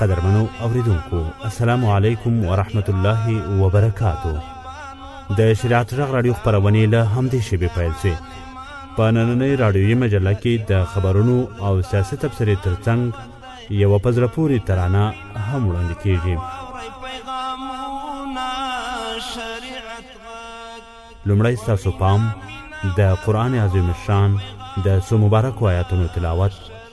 قدرمنو اوریدونکو السلام علیکم ورحمت الله وبرکاتو د شریعت غږ راډیو خپرونې له همدې شیبې پیل شوې په نننۍ راډیویي مجله کې د خبرونو او سیاسي تبصرې ترڅنګ یوه په زړه پورې ترانه هم وړاندې کیږي لومړی ستاسو پام د قرآن عظیم شان د څو مبارکو آیاتونو تلاوت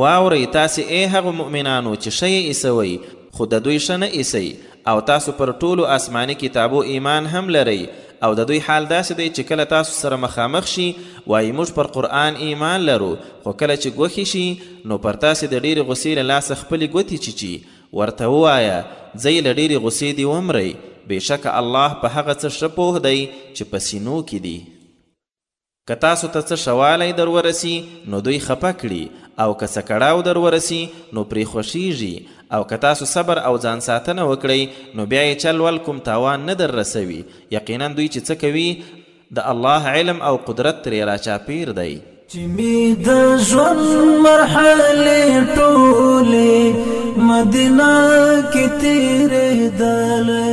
واورئ تاسې ای هغو مؤمنانو چې ښه یې ایسوئ، خو د دوی ښه نه ایسئ، او تاسو پر ټولو آسماني کتابو ایمان هم لرئ، او د دوی حال داسې دی چې کله تاسو سره مخامخ شي وایي موږ پر قرآن ایمان لرو، خو کله چې ګوښي شي نو پر تاسې د ډېرې غوسې له لاسه خپلې ګوتې چیچي، ورته ووایه، ځئ له ډېرې غوسې دې ومرئ، بېشکه الله په هغه څه ښه پوه دی چې په سینو کې دي. که تاسو ته څه ښه والی در ورسي نو دوی خپه کړي او که څه کړاو در ورسي نو پرې خوښېږي او که تاسو صبر او ځان ساتنه وکړئ نو بیا یې چل ول کوم تاوان نه در رسوي یقینا دوی چې څه کوي د الله علم او قدرت ترې راچاپېر دی. چې مې د ژوند مرحلې ټولې مدینه کې تېرېدلې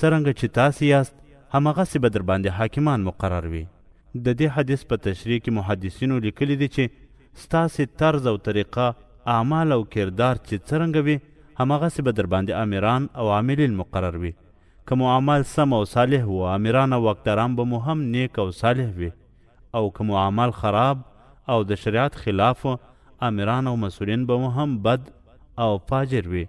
څرنګه چې تاسې یاست همغسې به درباندې حاکمان مقرر وي. ددې حدیث په تشریح کې محدثینو لیکلي دي چې ستاسې طرز او طریقه، اعمال او کردار چې څرنګه وي همغسې به درباندې امیران او عاملین مقرر وي. که مو اعمال سم او صالح وو امیران او واکداران به مو هم نیک او صالح وي او که مو اعمال خراب او د شریعت خلاف وو امیران او مسئولین به مو هم بد او فاجر وي.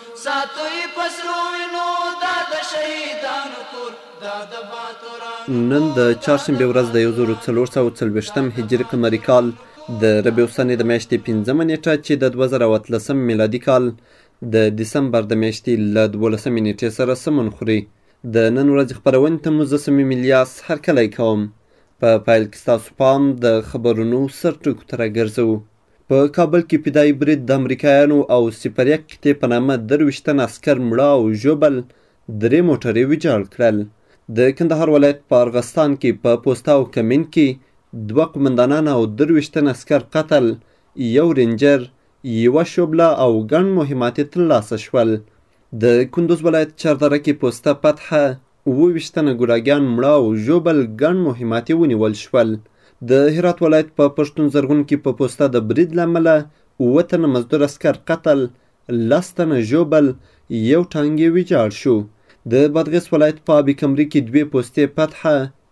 ساتو یې په سرو وینو دا د شهیدانو کور دا د باتورانو نن د چهارشنبې ورځ د یو زرو څلور سوه او څلوېښتم هجري قمري کال د ربیع الثاني د میاشتې پنځمه نېټه چې د دوه زره او اتلسم میلادي کال د دسمبر د میاشتې له دولسمې نېټې سره سمون خوري د نن ورځې خپرونې ته مو زه صمیم الیاس هرکلی کوم په پیل کې ستاسو پام د خبرونو سرټکو ته راګرځوو په کابل کې فدایي برید د امریکایانو او سپریک قطعې په نامه درویشت تن عسکر مړه او ژوبل درې موټر یې ویجاړ کړل د کندهار ولایت په ارغستان کې په پوسته او کمین کې دوه قومندانان او درویشت تن عسکر قتل یو رینجر یوه شوبله او ګڼ مهمات یې ترلاسه شول د کندوز ولایت چهاردره کې پوسته فتحه اووه ویشت تنه ګوډاګیان مړه او ژوبل، ګڼ مهمات یې ونیول شول. د هرات ولایت په پښتون زرغون کې په پوسته د برید له امله اووه تنه مزدور عسکر قتل، لس تنه ژوبل، یو ټانګ یې ویجاړ شو. د بادغیس ولایت په آب کمري کې دوې پوستې فتحه،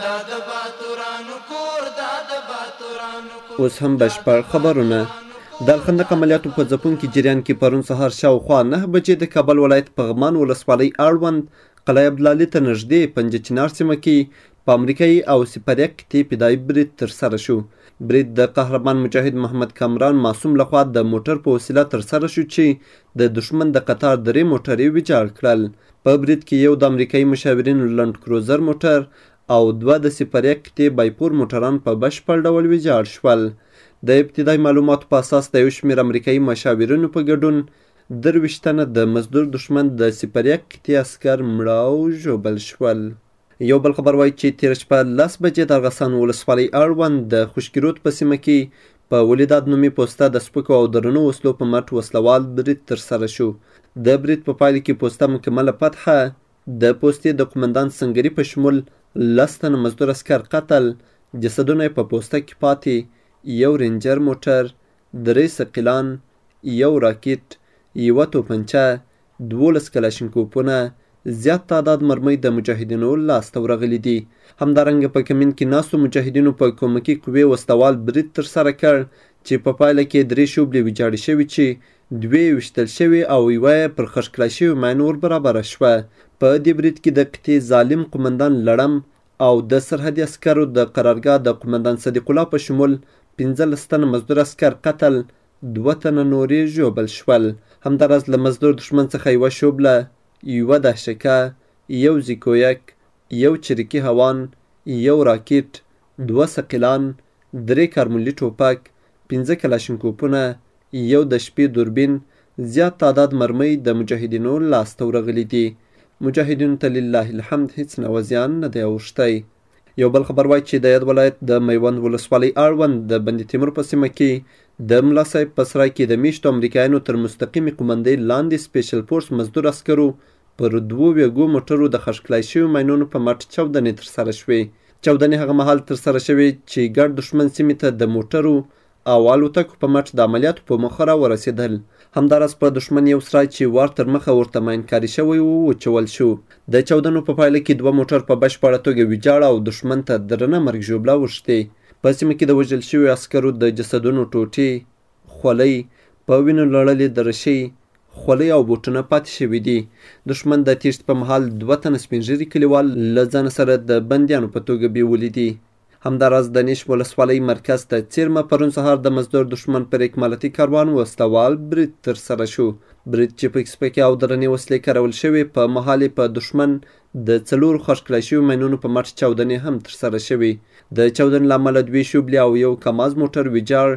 دا د باتورانو کور دا د باتورانو کور اوس هم بشپړ خبرونه د الخندق عملیاتو په ځپونکي جریان کې پرون سهار شاوخوا نه بجې د کابل ولایت پغمان ولسوالۍ اړوند قلعه عبدالعلي ته نږدې پنجه چنار سیمه کې په امریکایي او سپریه قطعې فدایي برید ترسره شو برید د قهرمان مجاهد محمد کامران معصوم لخوا د موټر په وسیله ترسره شو چې د دښمن د قطار درې موټرې ویجاړ کړل په برید کې یو د امریکایي مشاورینو لنډ کروزر موټر او دوه د سیپرې قطعې بایپور موټران په بشپړ ډول ویجاړ شول. د ابتدایي معلوماتو په اساس د یو شمېر امریکایي مشاورینو په ګډون درویشت تنه د مزدور دښمن د سیپرې قطعې عسکر مړه او ژوبل شول. یو بل خبر وایي چې تېره شپه لس بجې د ارغسان ولسوالۍ اړوند د خوشکیرود په سیمه کې په ولیداد نومي پوسته د سپکو او درنو وسلو په مټ وسلوال برید ترسره شو. د برید په پایله کې پوسته مکمله فتحه د پوستې د قومندان سنګري په شمول لس تنه مزدور عسکر قتل، جسدونه یې په پوسته کې پاتې، یو رینجر موټر، درې ثقیلان، یو راکټ، یوه توپنچه، دوولس کلاشینکوفونه، زیات تعداد مرمۍ د مجاهدینو لاس ته ورغلي دي. همدارنګه په کمین کې ناستو مجاهدینو په کومکي قوې وسلهوال برید ترسره کړ چې په پایله کې درې شوبلې ویجاړې شوې چې دوې یې ویشتل شوې او یوه یې پر خښ کړای شوي ماینو وربرابره شوه. په دې برید کې د قطعې ظالم قومندان لړم او د سرحدي عسکرو د قرارګاه د قومندان صدیق الله په شمول پنځلس تنه مزدور عسکر قتل دوه تنه نورې ژوبل شول. همداراز له مزدور دښمن څخه یوه شوبله، یوه دهشکه، یو زیکویک، یو چریکي هوان، یو راکیټ، دوه ثقیلان، درې کارملي ټوپک، پنځه کلاشینکوپونه، یو د شپې دوربین، زیات تعداد مرمۍ د مجاهدینو لاس ته ورغلي دي. مجاهدینو ته لله الحمد هیڅ نوع زیان نه دی اوښتی. یو بل خبر وایي چې د یاد ولایت د میوند ولسوالۍ اړوند د بندي تیمور په سیمه کې د ملا صاحب په سرای کې د میشتو امریکایانو تر مستقیمې قومندۍ لاندې سپیشل فورس مزدور عسکرو پر دوو ویګو موټرو د خشکلای شویو ماینونو په مټ چاودنې ترسره شوې چاودنې هغه مهال ترسره شوې چې ګډ دښمن سیمې ته د موټرو او الوتکو په مټ د عملیاتو په موخه را ورسېدل. همداراز په دښمن یو سراج چې وار تر مخه ورته ماین کاری شوی و، وچول شو. د چاودنو په پایله کې دوه موټر په بشپړه توګه ویجاړ او دښمن ته درنه مرګ ژوبله اوښتې. په سیمه کې د وژل شویو عسکرو د جسدونو ټوټې، خولۍ، په وینو لړلې درشۍ، خولۍ او بوټونه پاتې شوي دي. دښمن د تېښتې په مهال دوه تنه سپین ږیري کلیوال له ځانه سره د بندیانو په توګه بیولي دي. همداراز د نیش ولسوالۍ مرکز ته څیرمه پرون سهار د مزدور دښمن پر اکمالاتي کاروان وسله وال برید ترسره شو. برید چې پکې سپکې او درنې وسلې کارول شوې په مهال یې په دښمن د څلورو خوښ کړای شوي ماینونو په مټ چاودنې هم ترسره شوې. د چاودنې له امله دوې شوبلې او یو کماز موټر ویجاړ،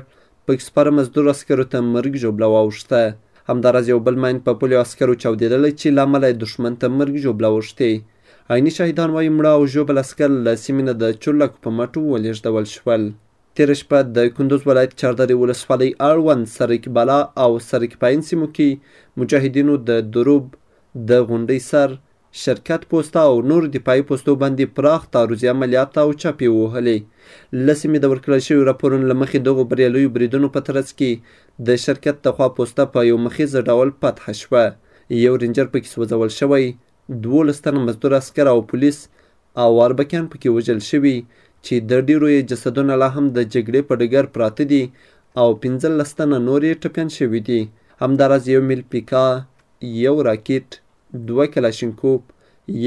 پکې سپاره مزدور عسکرو ته مرګ ژوبله واوښته. همداراز یو بل ماین په پولیو عسکرو چاودېدلی چې له امله یې دښمن ته مرګ ژوبله اوښتې. عیني شهیدان وایي مړه او ژوبل عسکر له سیمې نه د چورلکو په مټو ولېږدول شول تېره شپه د کندوز ولایت چاردرې ولسوالۍ اړوند سرک بالا او سرک پاین سیمو کې مجاهدینو د دروب د غونډۍ سر شرکت پوسته او نور دفاعي پوستو باندې پراخ تعرضي عملیات او چاپې ووهلې له سیمې د ورکړل شوي راپورونو له مخې دغو بریالیو بریدونو په ترڅ کې د شرکت د خوا پوسته په یو مخیز ډول فتح شوه یو رینجر پکې سوځول شوی دوولس تنه مزدور عسکر او پولیس او اربکیان پکې وژل شوي چې د ډیرو یې جسدونه لا هم د جګړې په ډګر پراته دي او پنځلس تنه نور یې ټپیان شوي دي. همداراز یو میل پیکا، یو راکټ، دوه کلاشینکوف،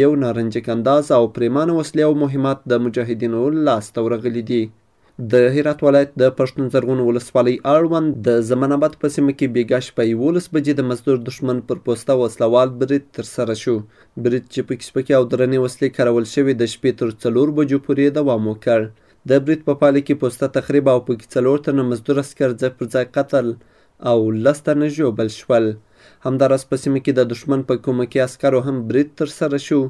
یو نارنجک انداز او پریمانه وسلې او مهمات د مجاهدینو لاس ته ورغلي دي. د هرات ولایت د پښتون زرغون ولسوالۍ اړوند د زمن آباد په سیمه کې بیګا شپه یولس بجې د مزدور دښمن پر پوسته وسلوال برید ترسره شو برید چې پکې سپکې او درنې وسلې کارول شوې د شپې تر څلور بجو پورې دوام وکړ د برید په پایله کې پوسته تخریب او پکې څلور تنه مزدور عسکر ځای پر ځای قتل او لس تنه ژوبل شول همداراز په سیمه کې د دښمن په کومکي عسکرو هم برید ترسره شو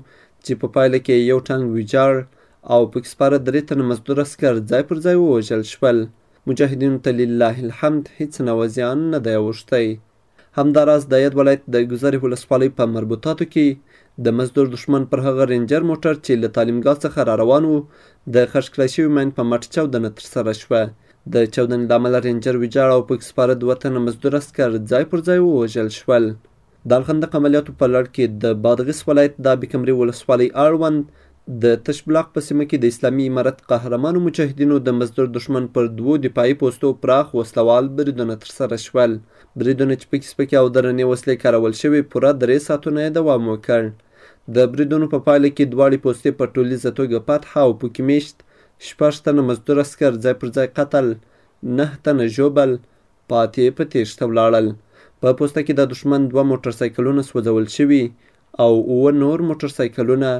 چې په پایله کې یو ټانګ ویجاړ او پکې سپاره درې تنه مزدور عسکر ځای پر ځای ووژل شول. مجاهدینو ته لله الحمد هیڅ نوع زیان نه دی اوښتی. همداراز د یاد ولایت د ګذرې ولسوالۍ په مربوطاتو کې د مزدور دښمن پر هغه رینجر موټر چې له تعلیمګاه څخه را روان و د خښ کړای شوي ماین په مټ چاودنه ترسره شوه. د چاودنې له امله رینجر ویجاړ او پکې سپاره دوه تنه مزدور عسکر ځای پر ځای ووژل شول. د الخندق عملیاتو په لړ کې د بادغیس ولایت د ابیکمري ولسوالۍ اړوند د تشبلاق په سیمه کې د اسلامي امارت قهرمانو مجاهدینو د مزدور دښمن پر دوو دفاعي پوستو پراخ وسلوال بریدونه ترسره شول بریدونه چې پکې سپکې او درنې وسلې کارول شوې پوره درې ساعتونه یې دوام وکړ د بریدونو په پایله کې دواړې پوستې په ټولیزه توګه فتحه او پکې میشت شپږ تنه مزدور عسکر ځای پر ځای قتل نه تنه ژوبل پاتې په تېښته ولاړل. په پوسته کې د دښمن دوه موټر سایکلونه سوځول شوي او اووه نور موټر سایکلونه،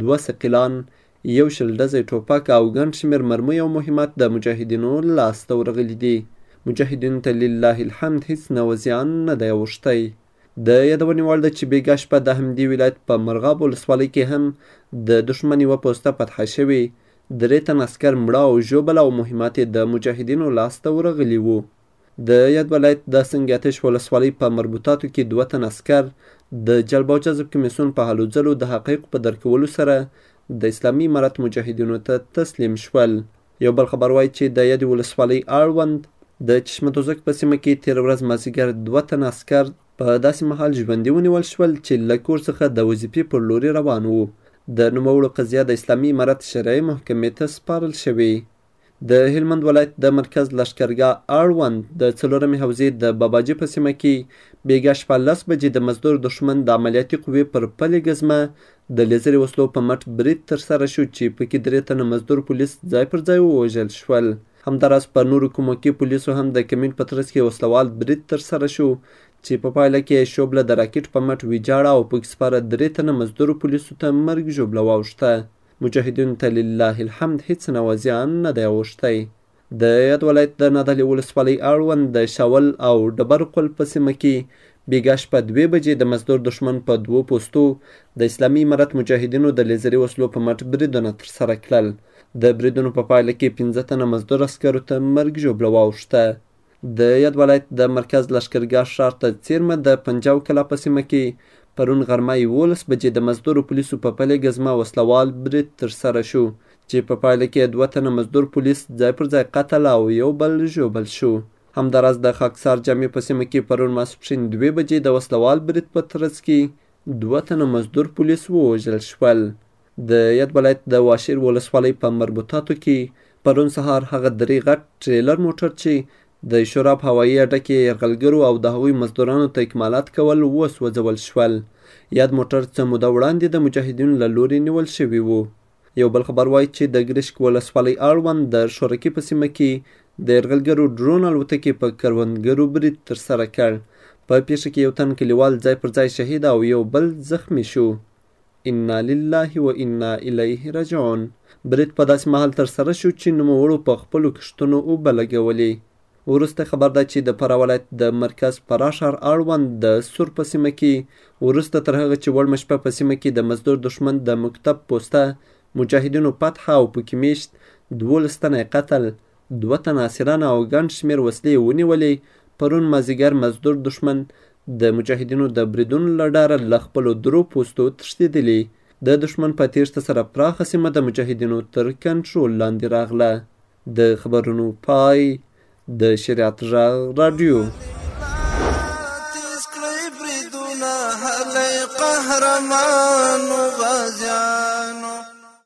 دوه ثقیلان، یو شل ډزی ټوپک او ګڼ شمېر مرمۍ او مهمات د مجاهدینو لاسته ورغلي دي. مجاهدینو ته لله الحمد هیڅ نوع زیان نه دی اوښتی. د یادونې وړ ده چې بیګا شپه د همدې ولایت په مرغاب ولسوالۍ کې هم د دښمن یوه پوسته فتح شوې درې تن عسکر مړه او ژوبل او مهمات یې د مجاهدینو لاسته ورغلي وو د یاد ولایت د سنګ آتش ولسوالۍ په مربوطاتو کې دوه تن عسکر د جلب او جذب کمیسیون په هلو ځلو د حقایقو په درکولو سره د اسلامي امارت مجاهدینو ته تسلیم شول یو بل خبر وایي چې د یادې ولسوالۍ اړوند د چشمه دوزک په سیمه کې تیر ورځ مازیګر دوه تن عسکر په داسې مهال ژوندي ونیول شول چې له کور څخه د وظیفې پر لوري روان وو د نوموړو قضیه د اسلامي امارت شرعي محکمې ته سپارل شوې د هلمند ولایت د مرکز لشکرګاه اړوند د څلورمې حوزې د باباجي په سیمه کې بیګا شپه لس بجې د مزدور دښمن د عملیاتي قوې پر پلې ګزمه د لیزري وسلو په مټ برید ترسره شو چې پکې درې تنه مزدور پولیس ځای پر ځای ووژل شول. همداراز په نورو کومو کې پولیسو هم د کمین په ترڅ کې وسلوال برید ترسره شو چې په پایله کې یې شوبله د راکټ په مټ ویجاړه او پکې سپاره درې تنه مزدور پولیسو ته مرګ ژوبله واوښته. مجاهدینو ته لله الحمد هیڅ نوه زیان نه دی اوښتی. د یاد ولایت د نادعلي ولسوالۍ اړوند د شاول او ډبر قل په سیمه کې بیګا شپه دوې بجې د مزدور دښمن په دوو پوستو د اسلامي امارت مجاهدینو د لیزري وسلو په مټ بریدونه ترسره کړل. د بریدونو په پایله کې پنځه تنه مزدور عسکرو ته مرګ ژوبله واوښته. د یاد ولایت د مرکز لښکرګاه ښار ته څیرمه د پنجاو کلا په سیمه کې پرون غرمه یوولس بجې د مزدور پولیسو په پلې ګزمه وسلوال برید ترسره شو چې په پایله کې دوه تنه مزدور پولیس ځای پر ځای قتل او یو بل ژوبل شو. همداراز د خاکسار جامع په سیمه کې پرون ماسپښین دوې بجې د وسلوال برید په ترڅ کې دوه تنه مزدور پولیس ووژل شول. د یاد ولایت د واشیر ولسوالۍ په مربوطاتو کې پرون سهار هغه درې غټ ټریلر موټر چې د شوراب هوایي اډه کې یرغلګرو او د هغوی مزدورانو ته اکمالات کول وسوځول شول یاد موټر څه موده وړاندې د مجاهدینو له لوري نیول شوي وو یو بل خبر وایي چې د ګرشک ولسوالۍ اړوند د شورکي په سیمه کې د یرغلګرو ډرون الوتکې په کروندګرو برید ترسره کړ په پیښه کې یو تن کلیوال ځای پر ځای شهید او یو بل زخمی شو انا لله و انا الیه رجعون برید په داسې مهال ترسره شو چې نوموړو په خپلو کښتونو اوبه لګولې. وروسته خبر ده چې د فراه ولایت د مرکز فراه ښار اړوند د سور په سیمه کې وروسته تر هغه چې وړمه شپه په سیمه کې د مزدور دښمن د مکتب پوسته مجاهدینو فتح او پکې میشت دولس تنه قتل دوه تنه اسیران او ګڼ شمېر وسلې ونیولې پرون مازیګر مزدور دښمن د مجاهدینو د بریدونو له ډاره له خپلو درو پوستو تښتېدلي د دښمن په تېښته سره پراخه سیمه د مجاهدینو تر کنټرول لاندې راغله د خبرونو پای د شریعت غږ راډیو قهرمانو غازیانو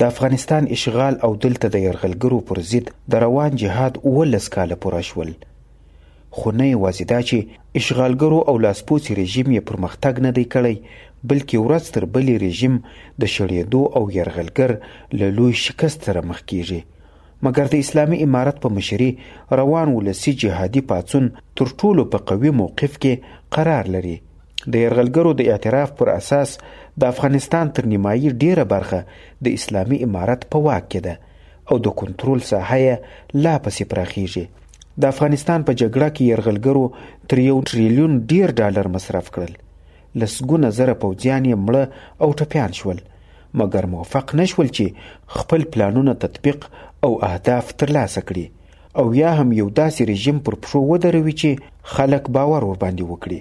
د افغانستان اشغال او دلته د یرغلګرو پر ضد د روان جهاد اوولس کاله پوره شول. خو نه یوازې دا چې اشغالګرو او لاسپوڅي رژیم یې پرمختګ نه دی کړی، بلکې ورځ تر بلې رژیم د شړېدو او یرغلګر له لوی شکست سره مخ کېږي. مګر د اسلامي امارت په مشري روان ولسي جهادي پاڅون تر ټولو په قوي موقف کې قرار لري. د یرغلګرو د اعتراف پر اساس د افغانستان تر نیمایي ډیره برخه د اسلامي امارت په واک کې ده او د کنټرول ساحه یې لا پسې پراخیږي د افغانستان په جګړه کې یرغلګرو تر یو ټریلیون ډیر ډالر مصرف کړل لسګونه زره پوځیان یې مړه او ټپیان شول مګر موفق نشول چې خپل پلانونه تطبیق او اهداف ترلاسه کړي او یا هم یو داسې رژیم پر پښو ودروي چې خلک باور ورباندې وکړي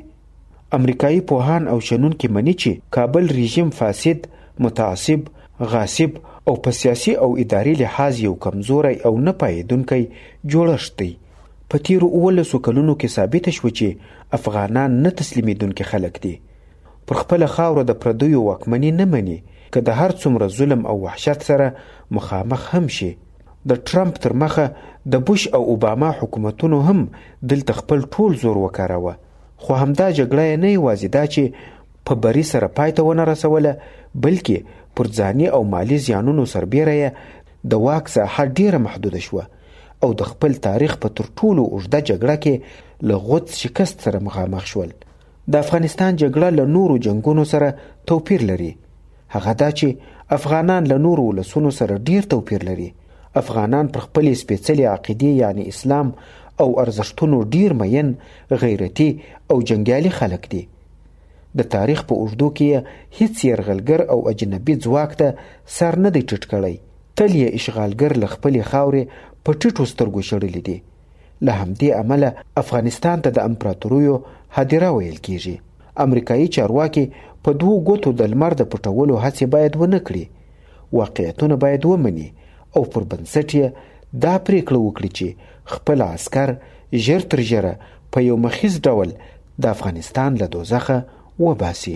امریکایي پوهان او شنونکي مني چې کابل رژیم فاسد متعصب غاصب او په سیاسي او اداري لحاظ یو کمزوری او نه پایېدونکی جوړښت دی په تیرو اوولسو کلونو کې ثابته شوه چې افغانان نه تسلیمېدونکي خلک دي پر خپله خاوره د پردیو واکمني نه مني که د هر څومره ظلم او وحشت سره مخامخ هم شي د ټرمپ تر مخه د بوش او اوباما حکومتونو هم دلته خپل ټول زور وکاراوه خو همدا جګړه یې نه یوازې دا چې په بري سره پای ته ونه رسوله بلکې پر ځاني او مالي زیانونو سربیره یې د واک ساحه ډیره محدوده شوه او د خپل تاریخ په تر ټولو اوږده جګړه کې له غوڅ شکست سره مخامخ شول د افغانستان جګړه له نورو جنګونو سره توپیر لري هغه دا چې افغانان له نورو ولسونو سره ډیر توپیر لري افغانان پر خپلې سپېڅلې عقیدې یعنی اسلام او ارزښتونو ډیر مین غیرتي او جنګیالي خلک دي د تاریخ په اوږدو کې هیڅ یرغلګر او اجنبي ځواک ته سر نه دی ټیټ کړی تل یې اشغالګر له خپلې خاورې په ټیټو سترګو شړلي دي له همدې امله افغانستان ته د امپراتوریو هدیره ویل کیږي امریکایي چارواکي په دوو ګوتو د لمر د پټولو هڅې باید ونه کړي واقعیتونه باید ومني او پر بنسټ یې دا پریکړه وکړي چې خپل عسکر ژر تر ژره په یو مخیز ډول د افغانستان له دوزخه وباسي